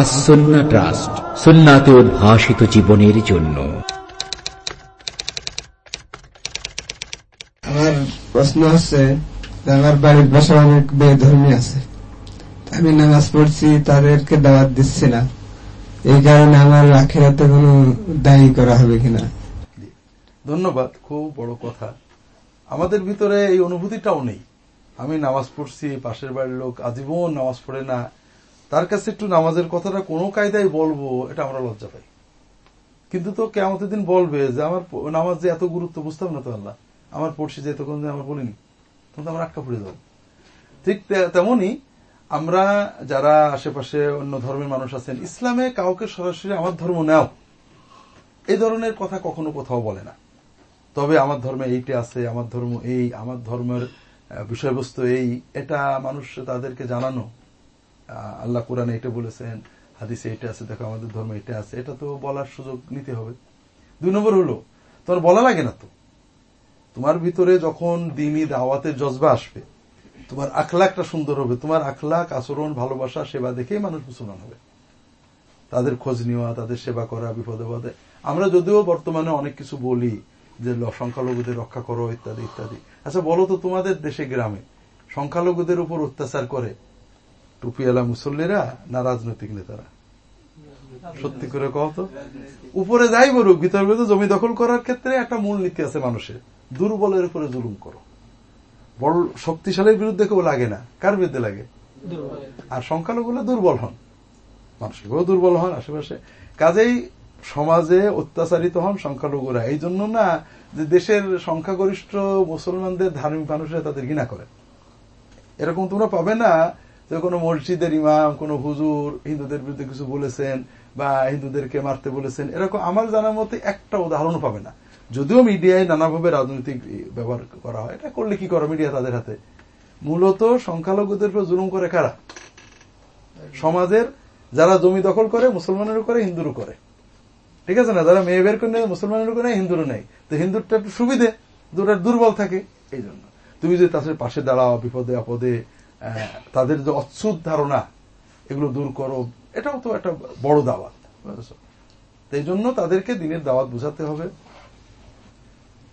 আসন্না trust, সুন্নাতে উদ্ভাসিত জীবনের জন্য। আমার প্রশ্ন হচ্ছে আমার বাড়ির পাশে অনেক বেধর্মী আছে। আমি নামাজ পড়ছি, তাদেরকে দাওয়াত দিচ্ছি না। এই কারণে আমার আখেরাতে কোনো দায়ী করা হবে কিনা? ধন্যবাদ, খুব বড় কথা। আমাদের ভিতরে এই অনুভূতিটাও নেই। আমি নামাজ পড়ছি, পাশের বাড়ির লোক আজীবন নামাজ পড়ে না। তার কাছে একটু নামাজের কথাটা কোনো কায়দায় বলব, এটা আমরা লজ্জা পাই। কিন্তু তো কেমন দিন বলবে যে, আমার নামাজ যে এত গুরুত্ব, বুঝতাম না তো আল্লাহ। আমার পড়ছি যে তখন আমার বলিনি। তখন তো আমার আটকা পড়ে যাব। ঠিক তেমনি আমরা যারা আশেপাশে অন্য ধর্মের মানুষ আছেন, ইসলামে কাউকে সরাসরি আমার ধর্ম নেও এই ধরনের কথা কখনো কোথাও বলে না। তবে আমার ধর্মে এইটা আছে, আমার ধর্ম এই, আমার ধর্মের বিষয়বস্তু এই। এটা মানুষ তাদেরকে জানানো। আল্লাহ কোরআনে এটা বলেছেন, হাদিসে এটা আছে, দেখো আমাদের ধর্মে এটা আছে। এটা তো বলার সুযোগ নিতে হবে। দুই নম্বর হলো, তোমার বলা লাগে না তো। তোমার ভিতরে যখন দিনী দাওয়াতের জজবা আসবে, তোমার আখলাকটা সুন্দর হবে। তোমার আখলাক, আচরণ, ভালোবাসা, সেবা দেখেই মানুষ মুসলমান হবে। তাদের খোঁজ নেওয়া, তাদের সেবা করা, বিপদে পদে আমরা যদিও বর্তমানে অনেক কিছু বলি যে সংখ্যালঘুদের রক্ষা করো ইত্যাদি ইত্যাদি। আচ্ছা বলো তো তোমাদের দেশে গ্রামে সংখ্যালঘুদের উপর অত্যাচার করে টুপিওয়ালা মুসল্লিরা না রাজনৈতিক নেতারা? সত্যি করে কহ তো। উপরে যাই বলুক ভিতর জমি দখল করার ক্ষেত্রে একটা মূল নীতি আছে মানুষের। দুর্বলের উপরে জুলুম করো। বড় শক্তিশালীর বিরুদ্ধে কেউ লাগে না। কার বিরুদ্ধে লাগে? আর সংখ্যালঘুগুলো দুর্বল হন। মানুষগুলো দুর্বল হন আশেপাশে। কাজেই সমাজে অত্যাচারিত হন সংখ্যালঘুরা। এই জন্য না যে দেশের সংখ্যাগরিষ্ঠ মুসলমানদের ধার্মিক মানুষরা তাদের ঘৃণা করে। এরকম তোমরা পাবে না যে কোনো মসজিদের ইমাম, কোন হুজুর হিন্দুদের বিরুদ্ধে কিছু বলেছেন বা হিন্দুদেরকে মারতে বলেছেন। এরকম আমার জানার মতে একটা উদাহরণও পাবে না। যদিও মিডিয়ায় নানাভাবে রাজনৈতিক ব্যবহার করা হয়। এটা করলে কি করো মিডিয়া তাদের হাতে? মূলত সংখ্যালঘুদের উপর জুলুম করে কারা? সমাজের যারা জমি দখল করে, মুসলমানেরও করে, হিন্দুরও করে। ঠিক আছে না? যারা মেয়ে বের করে নেয় মুসলমানেরও করে হিন্দুরও নেই। তো হিন্দুরটা একটু সুবিধে, দুটার দুর্বল থাকে, এই জন্য। তুমি যদি তাদের পাশে দাঁড়াও, বিপদে আপদে তাদের যে অচ্ছুত ধারণা, এগুলো দূর করো, এটাও তো একটা বড় দাওয়াত এই জন্য তাদেরকে দিনের দাওয়াত বুঝাতে হবে।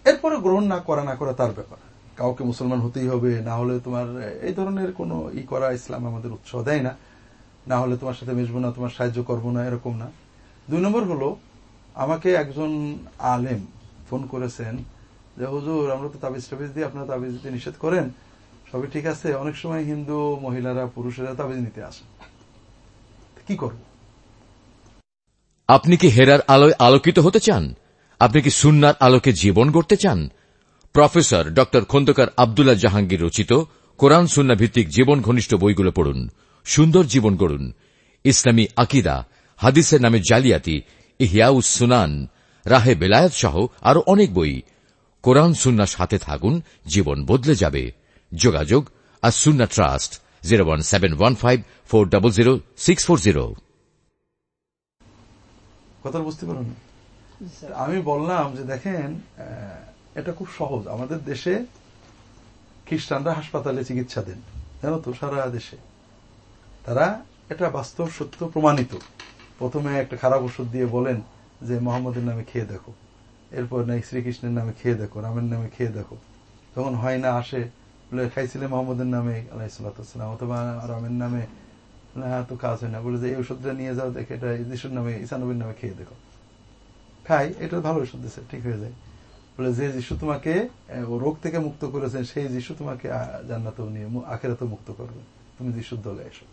এরপরে গ্রহণ না করা না করা তার ব্যাপার। কাউকে মুসলমান হতেই হবে, না হলে তোমার, এই ধরনের কোন ই করা ইসলাম আমাদের উৎসাহ দেয় না। না হলে তোমার সাথে মিশবো না, তোমার সাহায্য করব না, এরকম না। দুই নম্বর হলো আমাকে একজন আলেম ফোন করেছেন যে, হুজুর, আমরা তো তাবিজ টাবিজ দিয়ে আপনারা তাবিজ দিতে নিষেধ করেন। সবই ঠিক আছে। অনেক সময় হিন্দু মহিলারা পুরুষেরা তাবিজ নিতে আসে। কি করব? আপনি কি হেরার আলোয় আলোকিত হতে চান? আপনি কি সুন্নার আলোকে জীবন গড়তে চান? প্রফেসর ড. খন্দকার আবদুল্লাহ জাহাঙ্গীর রচিত কোরআন সুন্না ভিত্তিক জীবন ঘনিষ্ঠ বইগুলো পড়ুন। সুন্দর জীবন গড়ুন। ইসলামী আকিদা, হাদিসের নামে জালিয়াতি ইহিয়াউস সুনান, রাহে বেলায়ত সহ আরও অনেক বই। কোরআন সুন্নার সাথে থাকুন, জীবন বদলে যাবে। যোগাযোগ আর সুন্না trust, zero one seven one five four double zero six four zero. কথা বুঝতে পারেন আমি বললাম যে দেখেন এটা খুব সহজ। আমাদের দেশে খ্রিস্টানরা হাসপাতালে চিকিৎসা দেন। জানো তো, সারা দেশে। তারা এটা বাস্তব, সত্য, প্রমাণিত। প্রথমে একটা খারাপ ওষুধ দিয়ে বলেন যে, মোহাম্মদের নামে খেয়ে দেখো। এরপর, নাই, শ্রীকৃষ্ণের নামে খেয়ে দেখো, রামের নামে খেয়ে দেখো। তখন হয় না, আসে, বলে, খাইছিলে মোহাম্মদের নামে? আলাহিসাল্লাম অথবা, রামের নামে? হ্যাঁ তো কাজ হয় না। বলে, যে, এই ওষুধটা নিয়ে যাও, দেখে এটা যিশুর নামে ইসানবীর নামে খেয়ে দেখো। খাই, এটা ভালো ওষুধ দিচ্ছে ঠিক হয়ে যায়। বলে, যে যিশু তোমাকে রোগ থেকে মুক্ত করেছেন সেই যিশু তোমাকে জান্নাত নিয়ে আখেরাতে মুক্ত করবে। তুমি যিশুর দলে এসো।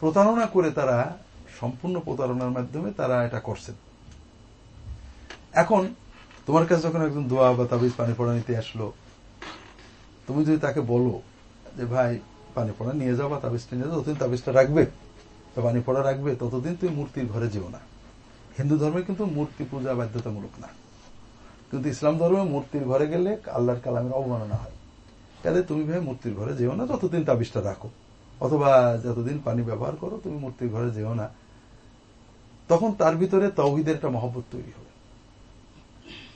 প্রতারণা করে তারা সম্পূর্ণ প্রতারণার মাধ্যমে তারা এটা করছেন এখন, তোমার কাছে যখন একজন দোয়া বা তাবিজ পানি পড়া নিতে আসলো, তুমি যদি তাকে বলো যে, ভাই, পানি পড়া নিয়ে যাও বা তাবিজটা নিয়ে যাও ততদিন তাবিজটা রাখবে বা পানি পড়া রাখবে, ততদিন তুমি মূর্তির ঘরে যেও না। হিন্দু ধর্মে কিন্তু মূর্তি পূজা বাধ্যতামূলক না। কিন্তু ইসলাম ধর্মে মূর্তির ঘরে গেলে আল্লাহর কালামের অবমাননা হয়। তাহলে তুমি ভাই মূর্তির ঘরে যেও না, যতদিন তাবিজটা রাখো। অথবা যতদিন পানি ব্যবহার করো, তুমি মূর্তির ঘরে যেও না। তখন তার ভিতরে তৌহিদের একটা মহব্বত তৈরি হবে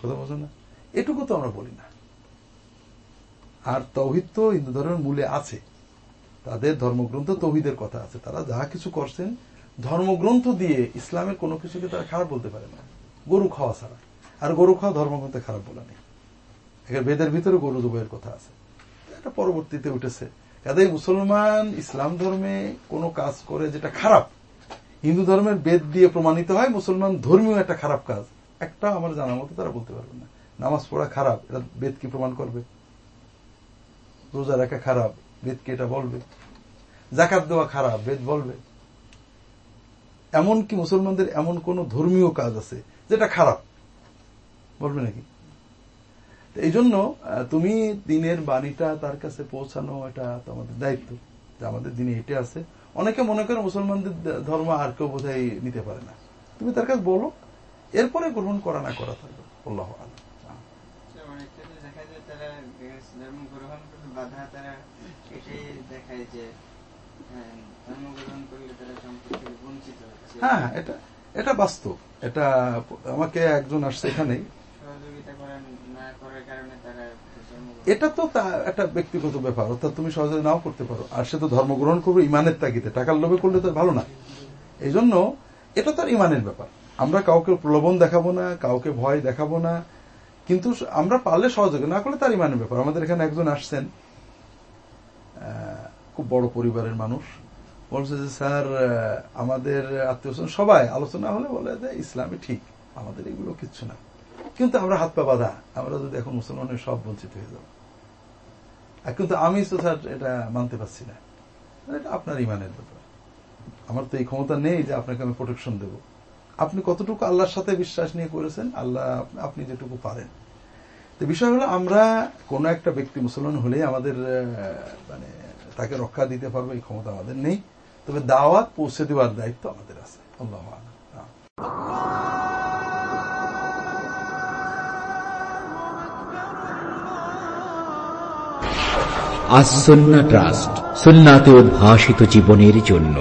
কথা বলছো না? এটুকু তো আমরা বলি না। আর তৌহিদ তো হিন্দু ধর্মের মূলে আছে। তাদের ধর্মগ্রন্থ তৌহিদের কথা আছে। তারা যা কিছু করছেন, ধর্মগ্রন্থ দিয়ে ইসলামের কোনো কিছুকে তারা খারাপ বলতে পারে না। গরু খাওয়া ছাড়া। আর গরু খাওয়া ধর্মগ্রন্থে খারাপ বলা নেই। এখানে বেদের ভিতরে গরু জবাইয়ের কথা আছে। এটা পরবর্তীতে উঠেছে। কাজে মুসলমান ইসলাম ধর্মে কোনো কাজ করে যেটা খারাপ হিন্দু ধর্মের বেদ দিয়ে প্রমাণিত হয়, মুসলমান ধর্মীয় একটা খারাপ কাজ। একটা আমার জানার মতো তারা বলতে পারবে না। নামাজ পড়া খারাপ, এটা বেদ কি প্রমাণ করবে? রোজা রাখা খারাপ, বেদ কি এটা বলবে? জাকাত দেওয়া খারাপ, বেদ বলবে? এমন কি মুসলমানদের এমন কোন ধর্মীয় কাজ আছে যেটা খারাপ? বলবে নাকি? এই জন্য তুমি দিনের বাণীটা তার কাছে পৌঁছানো এটা তোমাদের দায়িত্ব। যে আমাদের দিনে এটা আছে। অনেকে মনে করে মুসলমানদের ধর্ম আর কেউ বোধহয় নিতে পারে না। তুমি তার কাছে বলো এরপরে গ্রহণ করা না করা থাকবে। আল্লাহ দেখায় যে হ্যাঁ, হচ্ছে। হ্যাঁ এটা এটা বাস্তব। এটা আমাকে একজন আসছে এখানেই। সহযোগিতা করেন না করার কারণে তারা এটা তো একটা ব্যক্তিগত ব্যাপার, অর্থাৎ তুমি সহজে নাও করতে পারো। আর সে তো ধর্মগ্রহণ করবে ইমানের তাগিদে। টাকার লোভে করলে তো ভালো না। এই জন্য এটা তার ইমানের ব্যাপার। আমরা কাউকে প্রলোভন দেখাবো না, কাউকে ভয় দেখাবো না, কিন্তু আমরা পারলে সহযোগিতা না করলে তার ইমানের ব্যাপার। আমাদের এখানে একজন আসছেন খুব বড় পরিবারের মানুষ। বলছে যে, স্যার আমাদের আত্মীয় সবাই আলোচনা হলে বলে যে ইসলামে ঠিক। আমাদের এগুলো কিচ্ছু না। কিন্তু আমরা হাত পা বাধা, আমরা যদি এখন মুসলমানের সব বঞ্চিত হয়ে যাব। কিন্তু আমি তো স্যার এটা মানতে পারছি না। এটা আপনার ইমানের ব্যাপার। আমার তো এই ক্ষমতা নেই যে আপনাকে আমি প্রোটেকশন দেব। আপনি কতটুকু আল্লাহর সাথে বিশ্বাস নিয়ে করেছেন, আল্লাহ আপনি যেটুকু পারেন। তো বিষয় হলো আমরা কোন একটা ব্যক্তি মুসলমান হলে আমাদের মানে তাকে রক্ষা দিতে পারব, এই ক্ষমতা আমাদের নেই। তবে দাওয়াত পৌঁছে দেওয়ার দায়িত্ব আমাদের আছে। আল্লাহ আল্লাহ আসন্না ট্রাস্ট সুন্নাতে উদ্ভাসিত জীবনের জন্য।